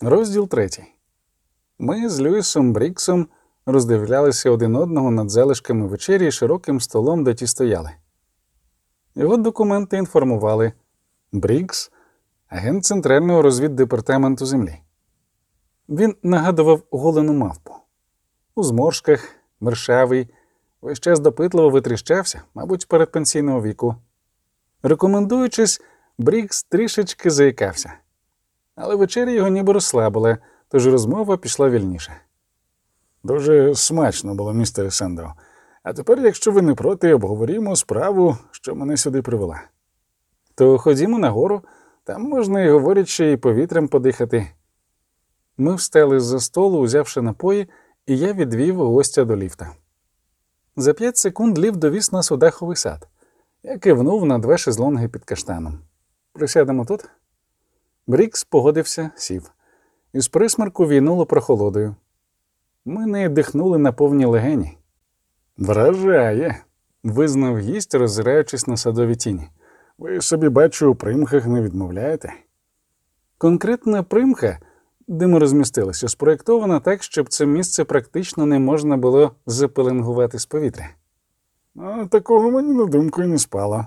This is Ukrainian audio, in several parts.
Розділ третій. Ми з Люїсом Бріксом роздивлялися один одного над залишками вечері широким столом, де ті стояли. Його документи інформували Брікс, агент Центрального розвіддепартаменту землі. Він нагадував голену мавпу. У зморшках, мершавий, весь час допитливо витріщався, мабуть, перед пенсійного віку. Рекомендуючись, Брікс трішечки заїкався. Але вечеря його ніби розслабила, тож розмова пішла вільніше. Дуже смачно було, містере Сендро. А тепер, якщо ви не проти, обговорімо справу, що мене сюди привела. То ходімо нагору, там можна і говорять, ще й повітрям подихати. Ми встали з-за столу, узявши напої, і я відвів гостя до ліфта. За п'ять секунд ліфт довіз нас у даховий сад. Я кивнув на два шезлонги під каштаном. Присядемо тут? Брікс погодився, сів. Із присмерку війнуло прохолодою. Ми не дихнули на повні легені. Вражає, визнав гість, роззираючись на садові тіні. Ви собі бачу, у примхах не відмовляєте. Конкретна примха, де ми розмістилися, спроєктована так, щоб це місце практично не можна було запеленгувати з повітря. А такого мені на думку і не спало.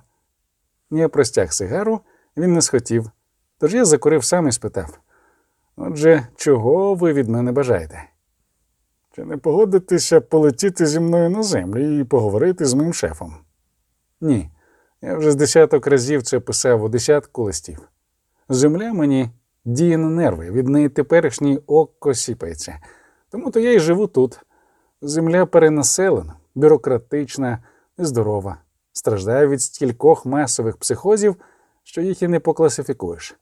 Я простяг сигару, він не схотів, тож я закурив сам і спитав. Отже, чого ви від мене бажаєте? Чи не погодитеся полетіти зі мною на землю і поговорити з моїм шефом? Ні. Я вже з десяток разів це писав у десятку листів. Земля мені діє на нерви, від неї теперішній око сіпається. Тому то я й живу тут. Земля перенаселена, бюрократична, нездорова, страждає від стількох масових психозів, що їх і не покласифікуєш.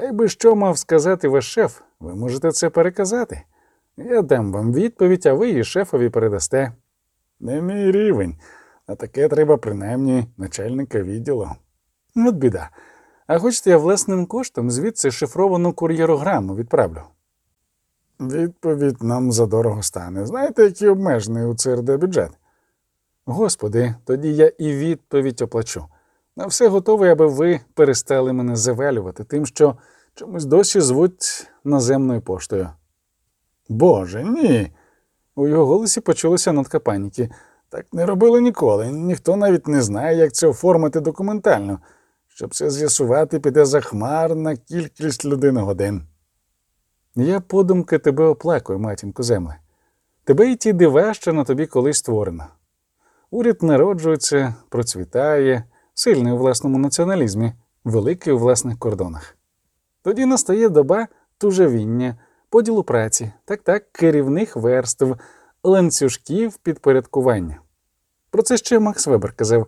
Хай би що мав сказати ваш шеф, ви можете це переказати. Я дам вам відповідь, а ви її шефові передасте. Не мій рівень, а таке треба принаймні начальника відділу. От біда. А хочете, я власним коштом звідси шифровану кур'єрограму відправлю. Відповідь нам задорого стане. Знаєте, який обмежений у ЦРД бюджет? Господи, тоді я і відповідь оплачу. На все готове, аби ви перестали мене завалювати тим, що чомусь досі звуть наземною поштою. Боже, ні. У його голосі почулася нотка паніки. Так не робили ніколи. Ніхто навіть не знає, як це оформити документально. Щоб це з'ясувати, піде захмарна кількість людини-годин. Я подумки тебе оплакую, матінко земле. Тебе і ті дива, що на тобі колись створено. Уряд народжується, процвітає, сильний у власному націоналізмі, великий у власних кордонах. Тоді настає доба тужавіння, поділу праці, так так, керівних верств, ланцюжків підпорядкування. Про це ще Макс Вебер казав.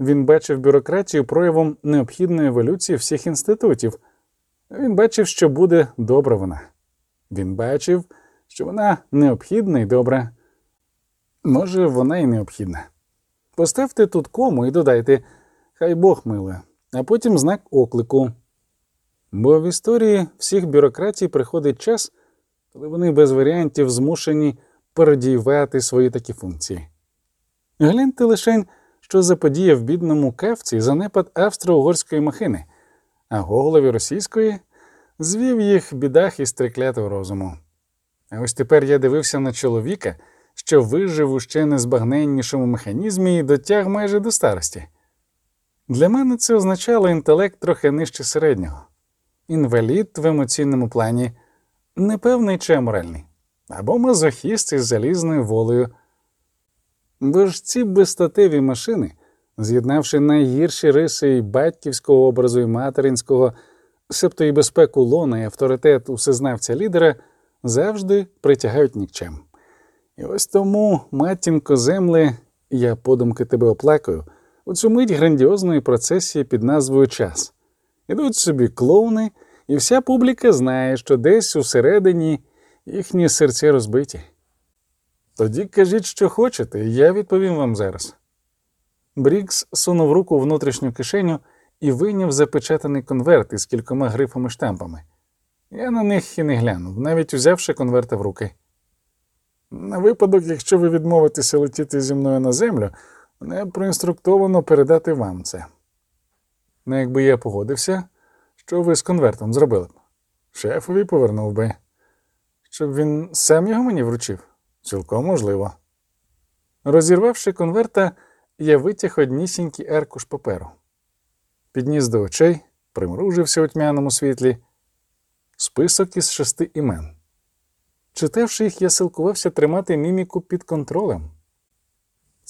Він бачив бюрократію проявом необхідної еволюції всіх інститутів. Він бачив, що буде добра вона. Він бачив, що вона необхідна і добра. Може, вона і необхідна. Поставте тут кому і додайте Хай Бог милує, а потім знак оклику. Бо в історії всіх бюрократій приходить час, коли вони без варіантів змушені пародіювати свої такі функції. Гляньте лишень, що заподіяв бідному кавці занепад австро-угорської махини, а голові російської звів їх бідах із триклятого розуму. А ось тепер я дивився на чоловіка, що вижив у ще незбагненнішому механізмі і дотяг майже до старості. Для мене це означало інтелект трохи нижче середнього, інвалід в емоційному плані, непевний чи аморальний, або мазохіст із залізною волею. Бо ж ці безстатеві машини, з'єднавши найгірші риси і батьківського образу і материнського, себто і безпеку лона і авторитет усезнавця лідера, завжди притягають нікчем. І ось тому, матінко земле, я подумки тебе оплакаю, у цю мить грандіозної процесії під назвою Час. Ідуть собі клоуни, і вся публіка знає, що десь усередині їхні серця розбиті. Тоді кажіть, що хочете, і я відповім вам зараз. Брікс сунув руку у внутрішню кишеню і вийняв запечатаний конверт із кількома грифами штампами. Я на них і не глянув, навіть узявши конверта в руки. На випадок, якщо ви відмовитеся летіти зі мною на землю, мене проінструктовано передати вам це. Ну, якби я погодився, що ви з конвертом зробили б? Шефові повернув би. Щоб він сам його мені вручив? Цілком можливо. Розірвавши конверта, я витяг однісінький аркуш паперу. Підніс до очей, примружився у тьмяному світлі. Список із шести імен. Читавши їх, я силкувався тримати міміку під контролем.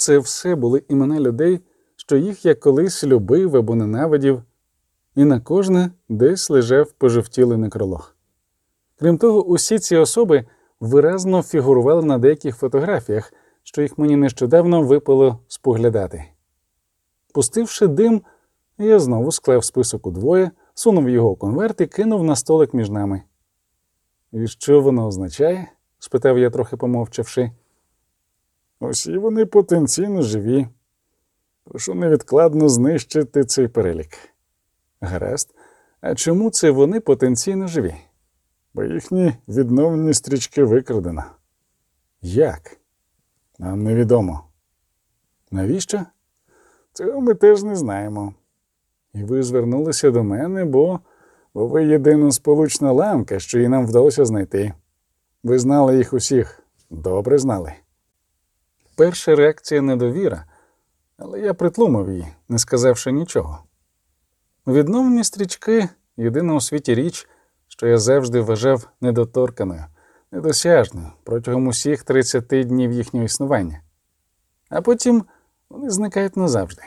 Це все були імена людей, що їх я колись любив або ненавидів, і на кожне десь лежав пожовтілий некролог. Крім того, усі ці особи виразно фігурували на деяких фотографіях, що їх мені нещодавно випало споглядати. Пустивши дим, я знову склав список удвоє, сунув його у конверт і кинув на столик між нами. І що воно означає? спитав я, трохи помовчавши. Усі вони потенційно живі. Прошу невідкладно знищити цей перелік. Гаразд, а чому це вони потенційно живі? Бо їхні відновлені стрічки викрадено. Як? Нам невідомо. Навіщо? Цього ми теж не знаємо. І ви звернулися до мене, бо, бо ви єдина сполучна ланка, що і нам вдалося знайти. Ви знали їх усіх, добре знали. Перша реакція недовіра, але я притлумив її, не сказавши нічого. Відновлені стрічки єдина у світі річ, що я завжди вважав недоторканою, недосяжною протягом усіх 30 днів їхнього існування, а потім вони зникають назавжди.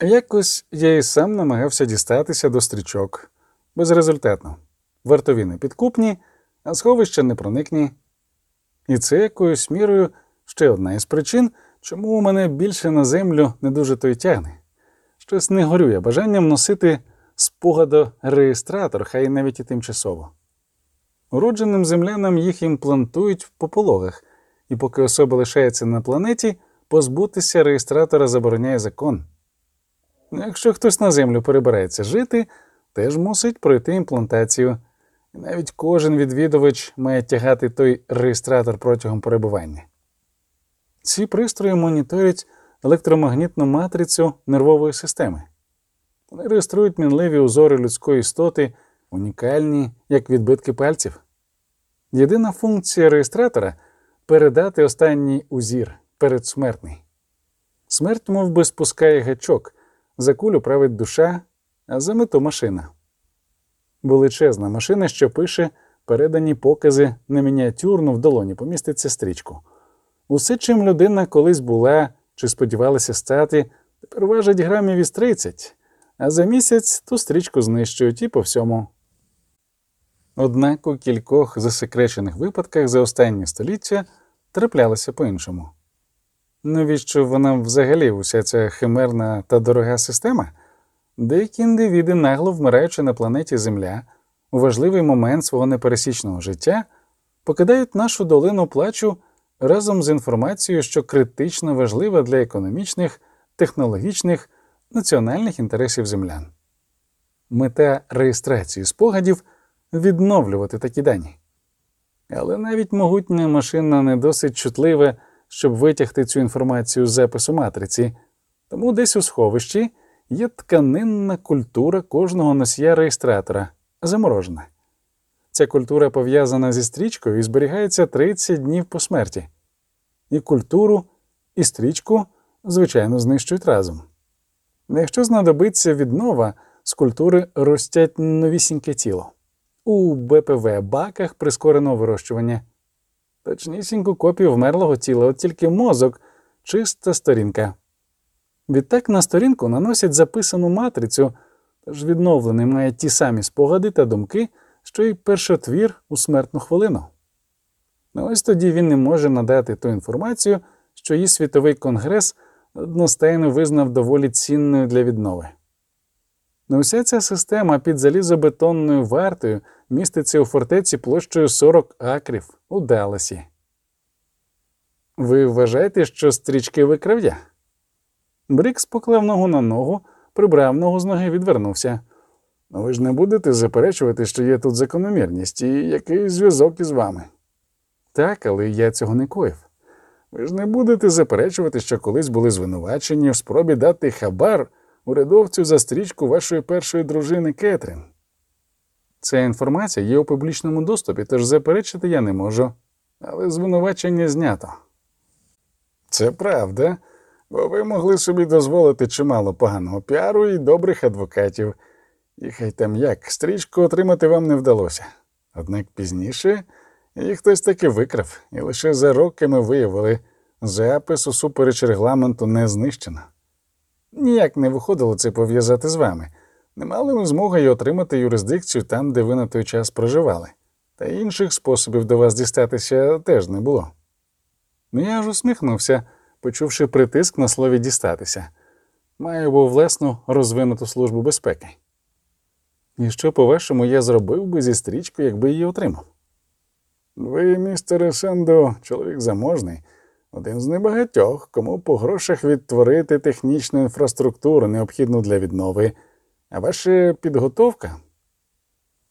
Якось я і сам намагався дістатися до стрічок безрезультатно. Вартові не підкупні, а сховища непроникні. І це якоюсь мірою ще одна із причин, чому у мене більше на землю не дуже то й тягне. Щось не горює бажанням носити спогадо-реєстратор, хай навіть і тимчасово. Уродженим землянам їх імплантують в попологах, і поки особа лишається на планеті, позбутися реєстратора забороняє закон. Якщо хтось на землю перебирається жити, теж мусить пройти імплантацію, і навіть кожен відвідувач має тягати той реєстратор протягом перебування. Ці пристрої моніторять електромагнітну матрицю нервової системи. Вони реєструють мінливі узори людської істоти, унікальні, як відбитки пальців. Єдина функція реєстратора передати останній узір передсмертний. Смерть мов би, спускає гачок, за кулю править душа, а за мету машина. Величезна машина, що пише передані покази на мініатюрну в долоні поміститься стрічку. Усе, чим людина колись була чи сподівалася стати, тепер важить грамів із 30, а за місяць ту стрічку знищують і по всьому. Однак у кількох засекречених випадках за останні століття траплялося по-іншому. Навіщо вона взагалі уся ця химерна та дорога система? Деякі індивіди, нагло вмираючи на планеті Земля, у важливий момент свого непересічного життя, покидають нашу долину плачу разом з інформацією, що критично важлива для економічних, технологічних, національних інтересів землян. Мета реєстрації спогадів відновлювати такі дані. Але навіть могутня машина не досить чутлива, щоб витягти цю інформацію з запису матриці, тому десь у сховищі є тканинна культура кожного носія реєстратора, заморожена. Ця культура пов'язана зі стрічкою і зберігається 30 днів по смерті. І культуру, і стрічку, звичайно, знищують разом. Якщо знадобиться віднова, з культури ростять новісіньке тіло. У БПВ баках прискорено вирощування. Точнісіньку копію вмерлого тіла, от тільки мозок, чиста сторінка. Відтак на сторінку наносять записану матрицю, тож відновлений має ті самі спогади та думки, що й першотвір у смертну хвилину. Ну ось тоді він не може надати ту інформацію, що її світовий конгрес одностайно визнав доволі цінною для віднови. Ну, уся ця система під залізобетонною вартою міститься у фортеці площею 40 акрів у Далласі. Ви вважаєте, що стрічки викрив'я? Брікс поклав ногу на ногу, прибрав ногу з ноги, відвернувся. Ну, ви ж не будете заперечувати, що є тут закономірність і який зв'язок із вами. Так, але я цього не коїв. Ви ж не будете заперечувати, що колись були звинувачені в спробі дати хабар урядовцю за стрічку вашої першої дружини Кетрін. Ця інформація є у публічному доступі, тож заперечити я не можу, але звинувачення знято. Це правда, бо ви могли собі дозволити чимало поганого піару і добрих адвокатів. І хай там як, стрічку отримати вам не вдалося. Однак пізніше її хтось таки викрав, і лише за роки ми виявили, запис усупереч регламенту не знищено. Ніяк не виходило це пов'язати з вами. Не мали ми змоги й отримати юрисдикцію там, де ви на той час проживали, та інших способів до вас дістатися теж не було. Ну я ж усміхнувся, почувши притиск на слові дістатися. Маю був власну розвинуту службу безпеки. І що, по-вашому, я зробив би зі стрічкою, якби її отримав? Ви, містере Сендо, чоловік заможний, один з небагатьох, кому по грошах відтворити технічну інфраструктуру, необхідну для віднови, а ваша підготовка?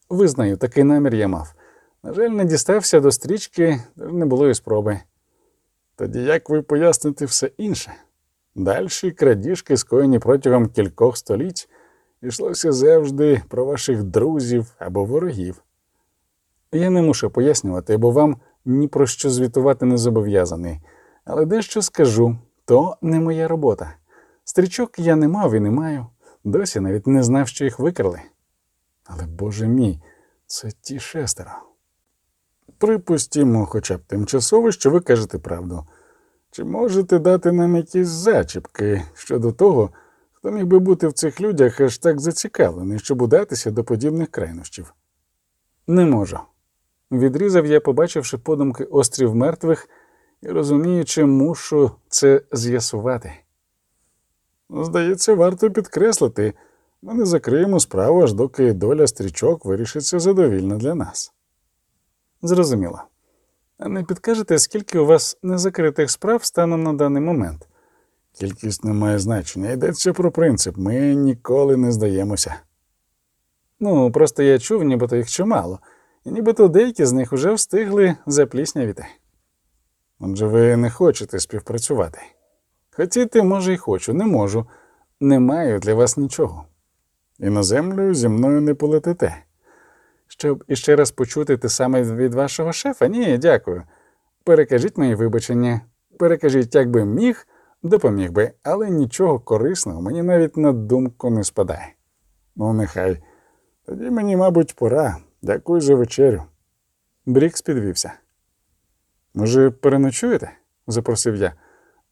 Визнаю, такий намір я мав. На жаль, не дістався до стрічки, не було і спроби. Тоді як ви поясните все інше? Дальші крадіжки, скоєні протягом кількох століть, йшлося завжди про ваших друзів або ворогів. Я не мушу пояснювати, бо вам ні про що звітувати не зобов'язаний, але дещо скажу то не моя робота. Стрічок я не мав і не маю, досі навіть не знав, що їх викрали. Але, боже мій, це ті шестеро. Припустімо, хоча б тимчасово, що ви кажете правду. Чи можете дати нам якісь зачіпки щодо того, хто міг би бути в цих людях аж так зацікавлений, щоб удатися до подібних крайнощів? Не можу. Відрізав я, побачивши подумки острів мертвих і розуміючи, мушу це з'ясувати. Здається, варто підкреслити, ми не закриємо справу, аж доки доля стрічок вирішиться задовільно для нас. Зрозуміло. А не підкажете, скільки у вас незакритих справ станом на даний момент? Кількість не має значення. Йдеться про принцип. Ми ніколи не здаємося. Ну, просто я чув, нібито їх чимало, і нібито деякі з них уже встигли запліснявіти. Отже, ви не хочете співпрацювати. Хотіти, може, і хочу, не можу. Не маю для вас нічого. І на землю зі мною не полетите. Щоб іще раз почути те саме від вашого шефа? Ні, дякую. Перекажіть мої вибачення, перекажіть, як би міг, допоміг би, але нічого корисного мені навіть на думку не спадає. Ну, нехай. Тоді мені, мабуть, пора. Дякую за вечерю. Брікс підвівся. Може, переночуєте? запросив я.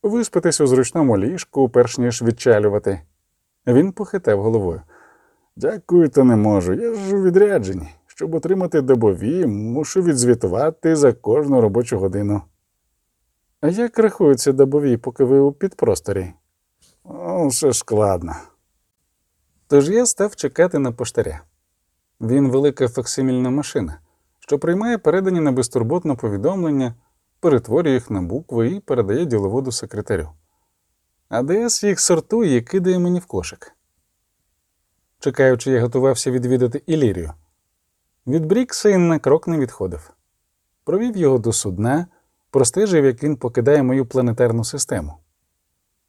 Виспитись у зручному ліжку, перш ніж відчалювати. Він похитав головою. Дякую, то не можу. Я ж у відрядженні. Щоб отримати добові, мушу відзвітувати за кожну робочу годину. А як рахуються добові, поки ви у підпросторі? О, все складно. Тож я став чекати на поштаря. Він велика факсимільна машина, що приймає передані на безтурботне повідомлення, перетворює їх на букви і передає діловоду секретарю. А ДС їх сортує і кидає мені в кошик. Чекаючи, я готувався відвідати Ілірію. Від Брікса і на крок не відходив. Провів його до судна, простежив, як він покидає мою планетарну систему.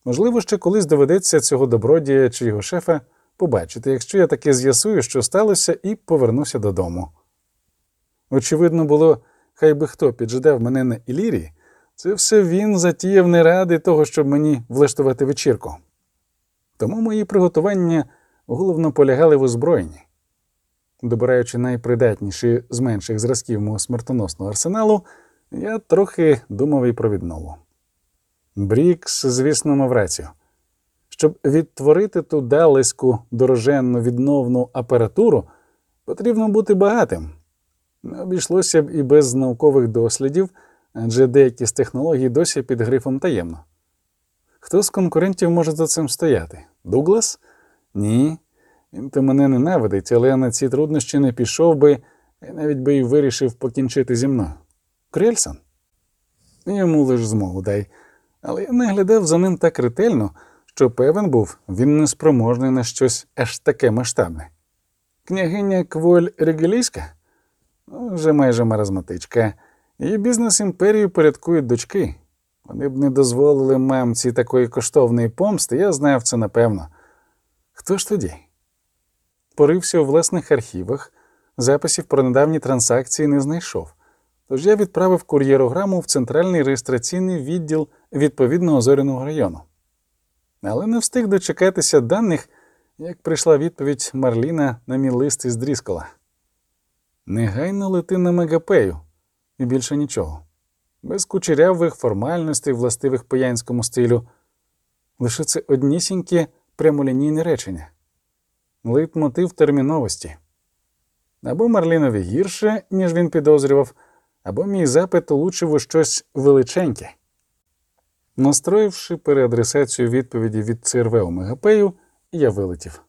Можливо, ще колись доведеться цього добродія чи його шефа побачити, якщо я таки з'ясую, що сталося, і повернуся додому. Очевидно було, хай би хто піджидав мене на Ілірії, це все він затіяв не ради того, щоб мені влаштувати вечірку. Тому мої приготування головно полягали в озброєнні. Добираючи найпридатніші з менших зразків мого смертоносного арсеналу, я трохи думав і про віднову. Брікс, звісно, мав рацію. Щоб відтворити ту далеську дороженну відновну апаратуру, потрібно бути багатим. Не обійшлося б і без наукових дослідів, адже деякі з технологій досі під грифом таємно. Хто з конкурентів може за цим стояти? Дуглас? Ні. Він то мене ненавидить, але я на ці труднощі не пішов би і навіть би й вирішив покінчити зі мною. Крельсон? Йому лиш змогу дай, але я не глядав за ним так ретельно, що певен був, він неспроможний на щось аж таке масштабне. Княгиня Кволь Регелійська? Ну, вже майже маразматичка. Її бізнес імперію порядкують дочки. Вони б не дозволили мамці такої коштовної помсти, я знав це напевно. Хто ж тоді? Порився у власних архівах, записів про недавні транзакції не знайшов. Тож я відправив кур'єрограму в центральний реєстраційний відділ відповідного зоряного району. Але не встиг дочекатися даних, як прийшла відповідь Марліна на мій лист із Дріскола. Негайно лети на мегапею і більше нічого. Без кучерявих формальностей, властивих пиянському стилю. Лише це однісіньке прямолінійне речення, лейтмотив терміновості. Або Марлінові гірше, ніж він підозрював, або мій запит улучив у щось величеньке. Настроївши переадресацію відповіді від ЦРВ у Мегапею, я вилетів.